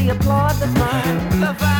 the applaud, the fun, the fun.